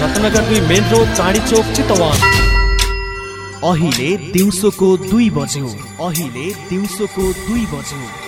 रत्नगर दुई main road Chandi Chowk Chitwan. अहिले दिउँसोको दुई बज्यो। अहिले दिउँसोको दुई बज्यो।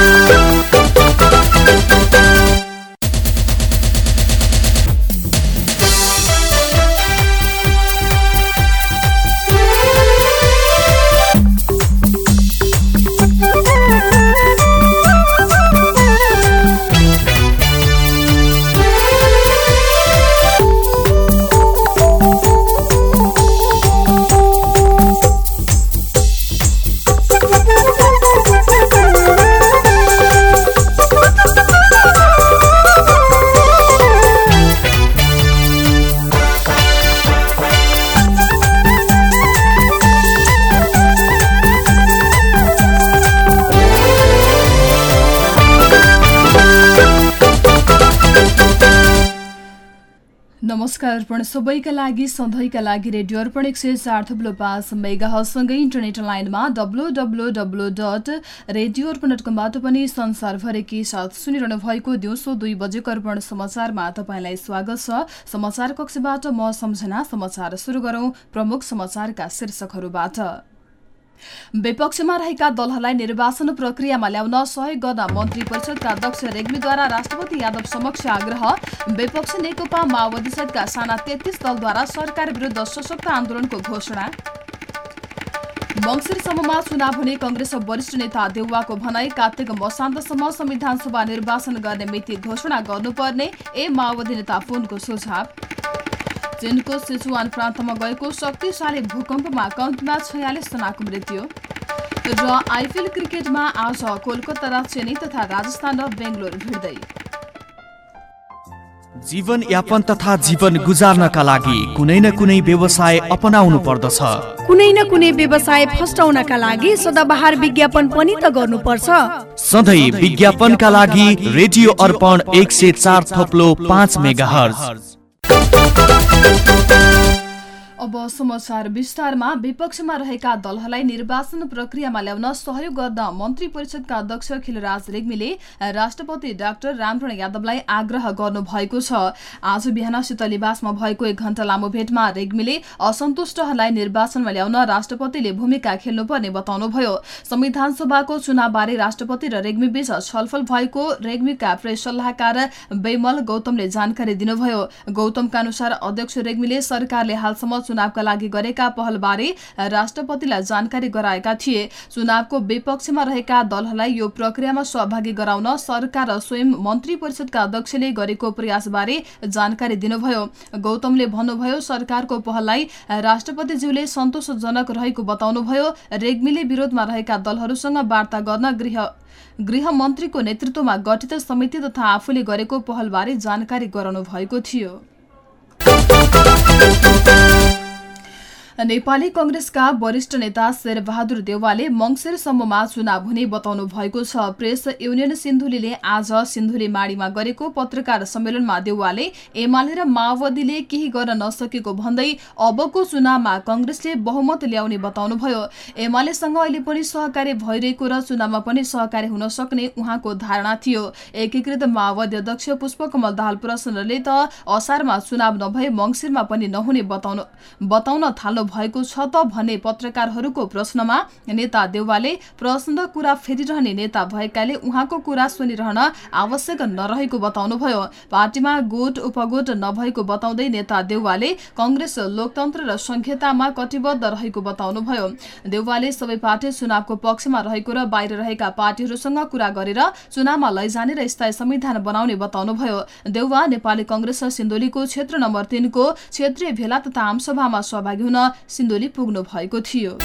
Thank you. नमस्कार अर्पण सबैका लागि सधैँका लागि रेडियो अर्पण एक सय चार थुप्लो पाँच मेगासँगै इन्टरनेट लाइनमा W W W dot radio Arpan dot कमबाट पनि संसारभरिकै साथ सुनिरहनु भएको दिउँसो दुई बजेको अर्पण समाचारमा तपाईँलाई स्वागत छ। समाचार कक्षबाट म सम्झना समाचार सुरु गरौँ प्रमुख समाचारका शीर्षकहरूबाट। विपक्षमा रहेका दलहरूलाई निर्वाचन प्रक्रियामा ल्याउन सहयोग गर्न मन्त्री परिषदका अध्यक्ष रेग्मीद्वारा राष्ट्रपति यादव समक्ष आग्रह। विपक्ष नेकपा माओवादी सहितका साना तेत्तीस दलद्वारा सरकार विरुद्ध सशक्त आन्दोलनको घोषणा। मङ्सिरसम्ममा चुनाव हुने कंग्रेस वरिष्ठ नेता देउवाको भनाई कार्तिक मसान्तसम्म संविधान सभा निर्वाचन गर्ने मिति घोषणा गर्नुपर्ने ए माओवादी नेता फोनको सुझाव। चीनको सिचुवान प्रान्तमा गएको शक्तिशाली भूकम्पमा कम्तीमा छयालिस जनाको मृत्यु। र आइपिएल क्रिकेटमा आज कोलकाता र चेन्नई तथा राजस्थान र बेङ्गलोर भिड्दै। जीवन यापन तथा जीवन गुजार्नका लागि कुनै न कुनै व्यवसाय अपनाउनु पर्दछ। कुनै न कुनै व्यवसाय फस्टाउनका लागि सदाबहार विज्ञापन पनि त गर्नुपर्छ। सधैँ विज्ञापनका लागि रेडियो अर्पण एक सय चार थप्लो पाँच मेगा Thank you. अब समाचार विस्तारमा विपक्षमा रहेका दलहरूलाई निर्वाचन प्रक्रियामा ल्याउन सहयोग गर्न मन्त्री परिषदका अध्यक्ष खिलराज रेग्मीले राष्ट्रपति डाक्टर रामचरण यादवलाई आग्रह गर्नु भएको छ। आज बिहान शीतलिवासमा भएको एक घण्टा लामो भेटमा रेग्मीले असन्तुष्टहरूलाई निर्वाचनमा ल्याउन राष्ट्रपतिले भूमिका खेल्नुपर्ने बताउनुभयो। संविधान सभाको चुनावबारे राष्ट्रपति र रेग्मी बीच छलफल भएको रेग्मीका प्रेस सल्लाहकार बेमल गौतमले जानकारी दिनुभयो। गौतमका अनुसार अध्यक्ष रेग्मीले सरकारले हालसम्म चुनावका लागि गरेका पहलबारे राष्ट्रपतिलाई जानकारी गराएका थिए। चुनावको विपक्षमा रहेका दलहरूलाई यो प्रक्रियामा सहभागी गराउन सरकार र स्वयं मन्त्री परिषदका अध्यक्षले गरेको प्रयासबारे जानकारी दिनुभयो। गौतमले भन्नुभयो सरकारको पहललाई राष्ट्रपतिज्यूले सन्तोषजनक रहेको बताउनुभयो। रेग्मीले विरोधमा रहेका दलहरूसँग वार्ता गर्न गृह गृह मन्त्रीको नेतृत्वमा गठित समिति तथा आफूले गरेको पहलबारे जानकारी गराउनु भएको थियो। नेपाली कंग्रेसका वरिष्ठ नेता शेरबहादुर देवालले मंगिरसम्ममा चुनाव हुने बताउनु भएको छ। प्रेस युनियन सिन्धुलीले आज सिन्धुली माडीमा गरेको पत्रकार सम्मेलनमा देवालले एमाले र माओवादीले केही गर्न नसकेको भन्दै अबको चुनावमा कंग्रेसले बहुमत ल्याउने बताउनुभयो। एमालेसँग अहिले पनि सहकार्य भइरहेको र चुनावमा पनि सहकार्य हुन सक्ने उहाँको धारणा थियो। एकीकृत माओवादी अध्यक्ष पुष्पकमल दाहाल प्रसन्नले त असारमा चुनाव नभए मंगिरमा पनि नहुने बताउन थाल्नु भएको छ त भन्ने पत्रकारहरूको प्रश्नमा नेता देउवाले प्रश्न कुरा फेरिरहने नेता भएकाले उहाँको कुरा सुनिरहन आवश्यक नरहेको बताउनुभयो। पार्टीमा गोट उपगोट नभएको बताउँदै नेता देउवाले कंग्रेस लोकतन्त्र र संहितामा कटिबद्ध रहेको बताउनुभयो। देउवाले सबै पार्टी चुनावको पक्षमा रहेको र बाहिर रहेका पार्टीहरूसँग कुरा गरेर चुनावमा लैजाने र स्थायी संविधान बनाउने बताउनुभयो। देउवा नेपाली कंग्रेस सिन्धुलीको क्षेत्र नम्बर तीनको क्षेत्रीय भेला तथा आमसभामा सहभागी हुन सिन्धुली पुग्नु भएको थियो।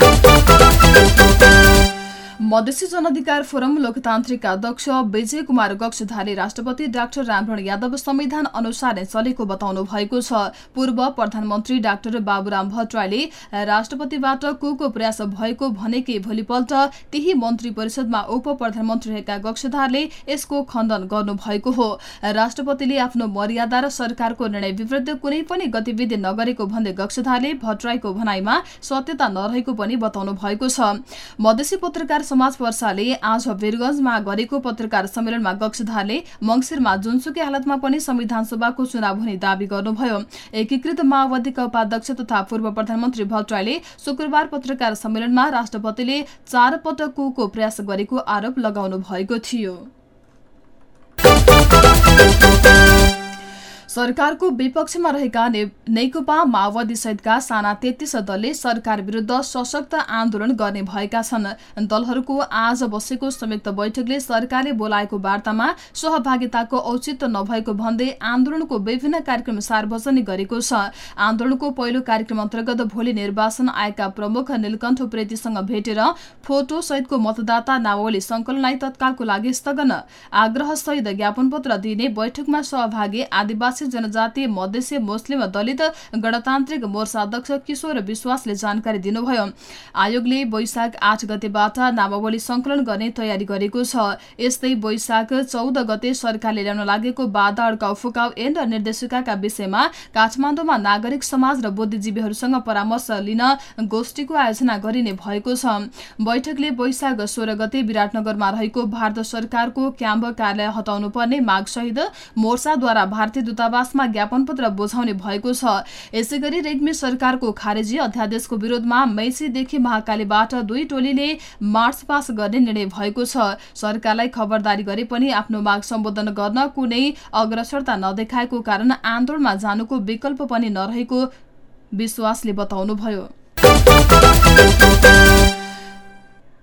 मधेसी जनअधिकार फोरम लोकतान्त्रिक अध्यक्ष विजय कुमार गक्षधारले राष्ट्रपति डाक्टर रामरण यादव संविधान अनुसार नै चलेको बताउनु भएको छ। पूर्व प्रधानमन्त्री डाक्टर बाबुराम भट्टराईले राष्ट्रपतिबाट को प्रयास भएको भनेकै भोलिपल्ट त्यही मन्त्री परिषदमा उप प्रधानमन्त्री रहेका गक्षधारले यसको खण्डन गर्नुभएको हो। राष्ट्रपतिले आफ्नो मर्यादा र सरकारको निर्णय विरुद्ध कुनै पनि गतिविधि नगरेको भन्दै गक्षधारले भट्टराईको भनाईमा सत्यता नरहेको पनि बताउनु भएको छ। मधेसी पत्रकार समाज वर्षाले आज वीरगंजमा गरेको पत्रकार सम्मेलनमा गक्षधारले मंगिरमा जुनसुकै हालतमा पनि संविधान सभाको चुनाव हुने दावी गर्नुभयो। एकीकृत माओवादीका उपाध्यक्ष तथा पूर्व प्रधानमन्त्री भट्टराईले शुक्रबार पत्रकार सम्मेलनमा राष्ट्रपतिले चार पटकको प्रयास गरेको आरोप लगाउनु भएको थियो। सरकारको विपक्षमा रहेका नेकपा माओवादी सहितका साना तेत्तीस दलले सरकार विरूद्ध सशक्त आन्दोलन गर्ने भएका छन्। दलहरूको आज बसेको संयुक्त बैठकले सरकारले बोलाएको वार्तामा सहभागिताको औचित्य नभएको भन्दै आन्दोलनको विभिन्न कार्यक्रम सार्वजनिक गरेको छ। आन्दोलनको पहिलो कार्यक्रम अन्तर्गत भोलि निर्वाचन आएका प्रमुख नीलकण्ठ प्रेतीसँग भेटेर फोटो सहितको मतदाता नावली संकलनलाई तत्कालको लागि स्थगन आग्रह सहित ज्ञापन पत्र दिने बैठकमा सहभागी आदिवासी आदिवासी जनजाति मधेसी मुस्लिम दलित गणतान्त्रिक मोर्चा अध्यक्ष किशोर विश्वासले जानकारी दिनुभयो। आयोगले वैशाख आठ गतेबाट नामावली संकलन गर्ने तयारी गरेको छ। यस्तै वैशाख चौध गते सरकारले ल्याउन लागेको बाधा अड्काउ फुकाउ एन र निर्देशिकाका विषयमा काठमाडौँमा नागरिक समाज र बुद्धिजीवीहरूसँग परामर्श लिन गोष्ठीको आयोजना गरिने भएको छ। बैठकले वैशाख सोह्र गते विराटनगरमा रहेको भारत सरकारको क्याम्प कार्यालय हटाउनु पर्ने माग सहित मोर्चाद्वारा भारतीय दूतावास दूतावासमा ज्ञापन पत्र बुझाउने भएको छ। यसै गरी रेग्मी सरकारको खारेजी अध्यादेशको विरोधमा मैसीदेखि महाकालीबाट दुई टोलीले मार्च पास गर्ने निर्णय भएको छ। सरकारलाई खबरदारी गरे पनि आफ्नो माग सम्बोधन गर्न कुनै अग्रसरता नदेखाएको कारण आन्दोलनमा जानुको विकल्प पनि नरहेको विश्वासले बताउनुभयो।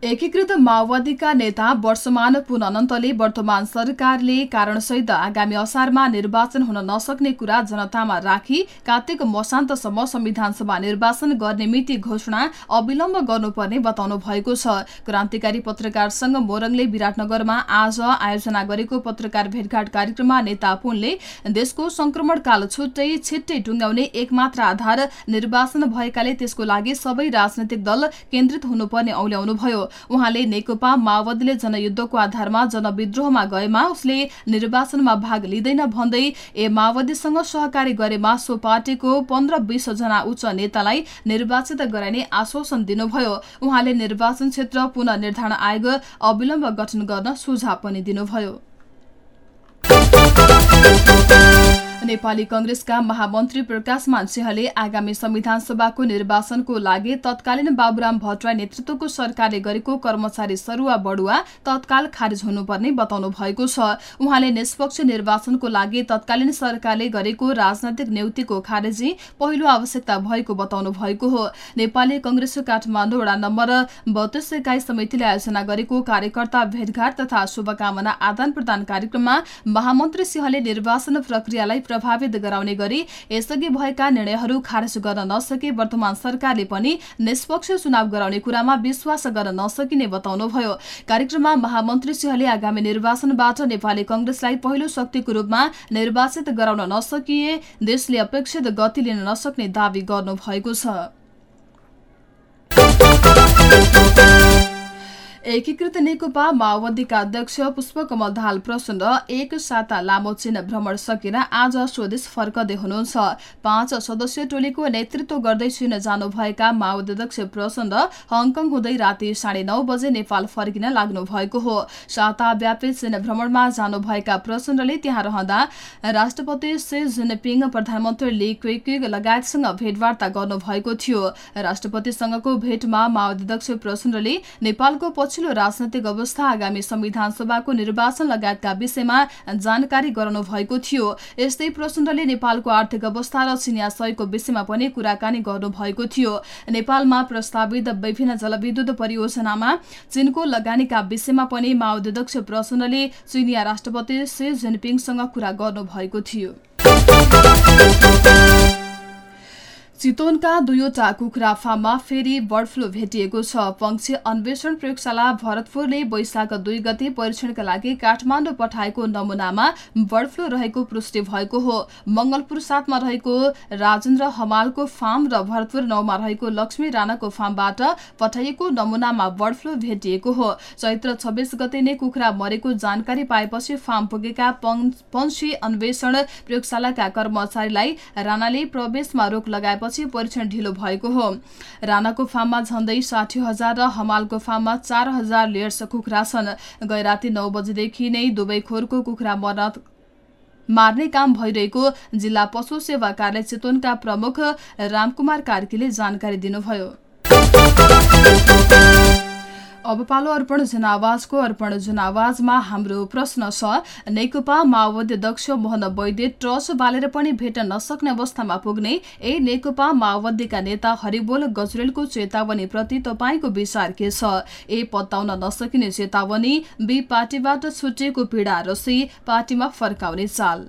एकीकृत माओवादीका नेता वर्षमान पुन अनन्तले वर्तमान सरकारले कारणसहित आगामी असारमा निर्वाचन हुन नसक्ने कुरा जनतामा राखी कार्तिक मसान्तसम्म संविधान सभा निर्वाचन गर्ने मिति घोषणा अविलम्ब गर्नुपर्ने बताउनु भएको छ। क्रान्तिकारी पत्रकार संघ मोरङले विराटनगरमा आज आयोजना गरेको पत्रकार भेटघाट कार्यक्रममा नेता पुनले देशको संक्रमणकाल छुट्टै छिट्टै टुङ्गाउने एकमात्र आधार निर्वाचन भएकाले त्यसको लागि सबै राजनैतिक दल केन्द्रित हुनुपर्ने औल्याउनुभयो। उहाँले नेकपा माओवादीले जनयुद्धको आधारमा जनविद्रोहमा गएमा उसले निर्वाचनमा भाग लिँदैन भन्दै ए माओवादीसँग सहकारी गरेमा सो पार्टीको पन्ध्र बीस जना उच्च नेतालाई निर्वाचित गराइने आश्वासन दिनुभयो। उहाँले निर्वाचन क्षेत्र पुननिर्धारण आयोग अविलम्ब गठन गर्न सुझाव पनि दिनुभयो। नेपाली कंग्रेसका महामन्त्री प्रकाशमान सिंहले आगामी संविधान सभाको निर्वाचनको लागि तत्कालीन बाबुराम भट्टराई नेतृत्वको सरकारले गरेको कर्मचारी सरुवा बढुवा तत्काल खारेज हुनुपर्ने बताउनु भएको छ। उहाँले निष्पक्ष निर्वाचनको लागि तत्कालीन सरकारले गरेको राजनैतिक न्युतिको खारेजी पहिलो आवश्यकता भएको बताउनु भएको हो। नेपाली कंग्रेसको काठमाडौँ वडा नम्बर बत्तीस एकाइ समितिले आयोजना गरेको कार्यकर्ता भेटघाट तथा शुभकामना आदान प्रदान कार्यक्रममा महामन्त्री सिंहले निर्वाचन प्रक्रियालाई प्रभावित गराउने गरी यसअघि भएका निर्णयहरू खारेज गर्न नसके वर्तमान सरकारले पनि निष्पक्ष चुनाव गराउने कुरामा विश्वास गर्न नसकिने बताउनुभयो। कार्यक्रममा महामन्त्री सिंहले आगामी निर्वाचनबाट नेपाली कंग्रेसलाई पहिलो शक्तिको रूपमा निर्वाचित गराउन नसकिए देशले अपेक्षित गति लिन नसक्ने दावी गर्नुभएको छ। एकीकृत नेकपा माओवादीका अध्यक्ष पुष्पकमल दाहाल प्रचण्ड। एक साता लामो चीन भ्रमण सकेर आज स्वदेश फर्कदै हुनुहुन्छ। पाँच सदस्यीय टोलीको नेतृत्व गर्दै चीन जानुभएका माओवादी अध्यक्ष प्रचण्ड हङकङ हुँदै राति साढे नौ बजे नेपाल फर्किन लाग्नु भएको हो। साताव्यापी चीन भ्रमणमा जानुभएका प्रचण्डले त्यहाँ रहँदा राष्ट्रपति सी जिनपिङ प्रधानमन्त्री ली क्वेक्विक लगायतसँग भेटवार्ता गर्नुभएको थियो। राष्ट्रपतिसँगको भेटमा माओवादी अध्यक्ष प्रचण्डले नेपालको पछिल्लो राजनैतिक अवस्था आगामी संविधान सभाको निर्वाचन लगायतका विषयमा जानकारी गराउनु भएको थियो। यस्तै प्रचण्डले नेपालको आर्थिक अवस्था र चिनिया सहयोगको विषयमा पनि कुराकानी गर्नुभएको थियो। नेपालमा प्रस्तावित विभिन्न जलविद्युत परियोजनामा चीनको लगानीका विषयमा पनि माओवादी अध्यक्ष प्रचण्डले चिनिया राष्ट्रपति सी जिनपिङसँग कुरा गर्नुभएको थियो। चितवनका दुईवटा कुखुरा फार्ममा फेरि बर्ड फ्लू भेटिएको छ। पंक्षी अन्वेषण प्रयोगशाला भरतपुरले वैशाख दुई गते परीक्षणका लागि काठमाडौँ पठाएको नमूनामा बर्ड फ्लू रहेको पुष्टि भएको हो। मंगलपुर सातमा रहेको राजेन्द्र हमालको फार्म र भरतपुर नौमा रहेको लक्ष्मी राणाको फार्मबाट पठाइएको नमूनामा बर्ड फ्लू भेटिएको हो। चैत्र छब्बीस गते नै कुखुरा मरेको जानकारी पाएपछि फार्म पुगेका पंक्षी अन्वेषण प्रयोगशालाका कर्मचारीलाई राणाले प्रवेशमा रोक लगाएपछि पछि परीक्षण ढिलो भएको हो। राणाको फार्ममा झण्डै साठी हजार र हमालको फार्ममा चार हजार लेयर्स कुखुरा छन्। गै राति नौ बजेदेखि नै दुवै खोरको कुखुरा मर्न मार्ने काम भइरहेको जिल्ला पशु सेवा कार्यालय चितवनका प्रमुख रामकुमार कार्कीले जानकारी दिनुभयो। अब पालो अर्पण जनावाजको अर्पण जनावाजमा हाम्रो प्रश्न छ नेकपा माओवादी अध्यक्ष मोहन वैद्य ट्रस बालेर पनि भेट्न नसक्ने अवस्थामा पुग्ने ए नेकपा माओवादीका नेता हरिबोल गजरेलको चेतावनी प्रति तपाईँको विचार के छ? ए पत्ताउन नसकिने चेतावनी बी पार्टीबाट छुटिएको पीडा र सी पार्टीमा फर्काउने चाल।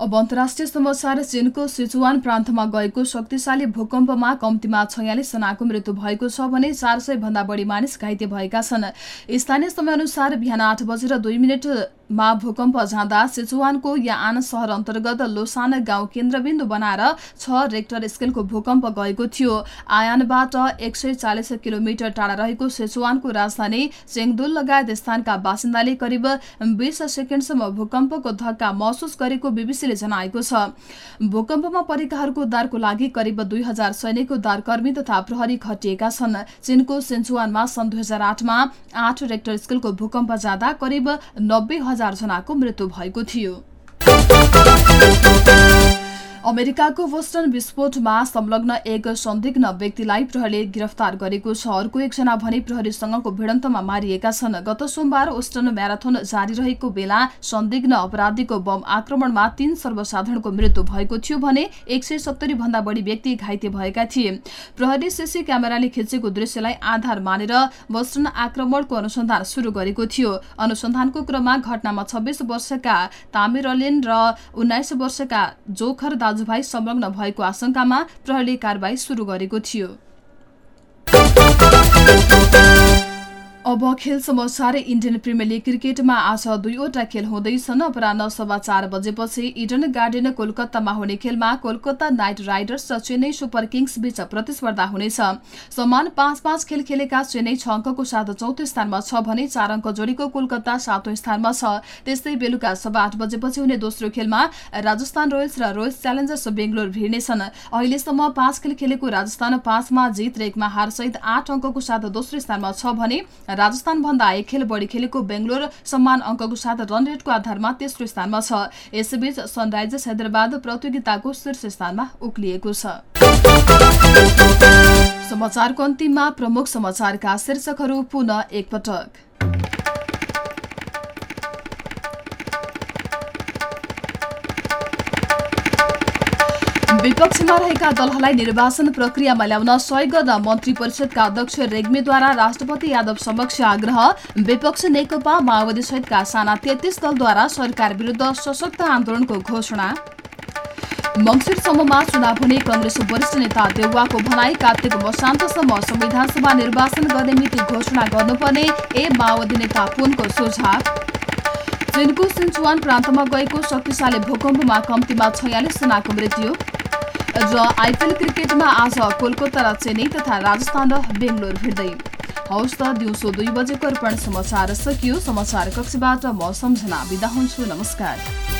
अब अन्तर्राष्ट्रिय समाचार चीनको सिचुवान प्रान्तमा गएको शक्तिशाली भूकम्पमा कम्तीमा छयालिस जनाको मृत्यु भएको छ भने चार सय भन्दा बढी मानिस घाइते भएका छन्। स्थानीय समयअनुसार बिहान आठ बजेर दुई मिनटमा भूकम्प जाँदा सिचुवानको याआन सहर अन्तर्गत लोसान गाउँ केन्द्रबिन्दु बनाएर छ रेक्टर स्केलको भूकम्प गएको थियो। आयानबाट एक सय चालिस किलोमिटर टाढा रहेको सिचुवानको राजधानी चेङदुल लगायत स्थानका बासिन्दाले करिब बीस सेकेन्डसम्म भूकम्पको धक्का महसुस गरेको बीबीसी जनाएको छ। भूकम्पमा परेकाहरूको उद्धारको लागि करिब दुई हजार सैनिक उद्धारकर्मी तथा प्रहरी खटिएका छन्। चीनको सेन्चुवानमा सन् दुई हजार आठमा आठ रेक्टर स्केलको भूकम्प जाँदा करिब नब्बे हजार जनाको मृत्यु भएको थियो। अमेरिकाको बोस्टन विस्फोटमा संलग्न एक संदिग्ध व्यक्तिलाई प्रहरीले गिरफ्तार गरेको छ। अर्को एकजना भने प्रहरीसँगको भिडन्तमा मारिएका छन्। गत सोमबार ओस्टन म्याराथन जारी रहेको बेला संदिग्ध अपराधीको बम आक्रमणमा तीन सर्वसाधारणको मृत्यु भएको थियो भने एक सय सत्तरी भन्दा बढी व्यक्ति घाइते भएका थिए। प्रहरी सीसी क्यामेराले खिचेको दृश्यलाई आधार मानेर बोस्टन आक्रमणको अनुसन्धान शुरू गरेको थियो। अनुसन्धानको क्रममा घटनामा छब्बीस वर्षका तामिरलेन र उन्नाइस वर्षका जोखर दाजुभाइ संलग्न भएको आशंकामा प्रहरीले कारवाही शुरू गरेको थियो। अब खेल समाचार इन्डियन प्रिमियर लिग क्रिकेटमा आज दुईवटा खेल हुँदैछन्। अपराह सभा चार बजेपछि इडन गार्डन कोलकातामा हुने खेलमा कोलकाता नाइट राइडर्स र चेन्नई सुपर किङ्स बीच प्रतिस्पर्धा हुनेछ। समान पाँच पाँच खेल खेलेका चेन्नई छ अङ्कको साथ चौथो स्थानमा छ भने चार अङ्क जोडीको कोलकाता सातौं स्थानमा छ। त्यस्तै बेलुका सभा आठ बजेपछि हुने दोस्रो खेलमा राजस्थान रोयल्स र रोयल्स च्यालेन्जर्स बेङ्गलोर भिड्नेछन्। अहिलेसम्म पाँच खेल खेलेको राजस्थान पाँचमा जित र एकमा हारसहित आठ अङ्कको साथ दोस्रो स्थानमा छ भने राजस्थान भन्दा एक खेल बढी खेलेको बेङ्गलोर समान अङ्कको साथ रन रेटको आधारमा तेस्रो स्थानमा छ। यसैबीच सनराइजर्स हैदराबाद प्रतियोगिताको शीर्ष स्थानमा उक्लिएको छ। समाचारको अन्तिममा प्रमुख समाचारका शीर्षकहरू पुनः एकपटक। विपक्षमा रहेका दलहरूलाई निर्वाचन प्रक्रियामा ल्याउन सहयोग गर्न मन्त्री परिषदका अध्यक्ष रेग्मीद्वारा राष्ट्रपति यादव समक्ष आग्रह। विपक्ष नेकपा माओवादी सहितका साना तेत्तीस दलद्वारा सरकार विरूद्ध सशक्त आन्दोलनको घोषणा। मङ्सिरसम्ममा चुनाव हुने कंग्रेस वरिष्ठ नेता देउवाको भनाई कार्तिक मसान्तसम्म संविधान सभा निर्वाचन गर्ने मिति घोषणा गर्नुपर्ने ए माओवादी नेता पुनको सुझाव। चीनको सिन्चुवान प्रान्तमा गएको शक्तिशाली भूकम्पमा कम्तीमा छयालिस जनाको मृत्यु। र आइपिएल क्रिकेटमा आज कोलकाता र चेन्नई तथा राजस्थान र बेङ्गलोर भिड्दै। हौस् त दिउँसो दुई बजेको अर्पण समाचार सकियो। समाचार कक्षबाट म सम्झना बिदा हुन्छु। नमस्कार।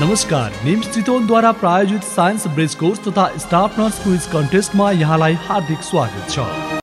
नमस्कार निम्स चितवनद्वारा प्रायोजित साइन्स ब्रिज कोर्स तथा स्टाफ नर्स क्विज कन्टेस्टमा यहाँलाई हार्दिक स्वागत छ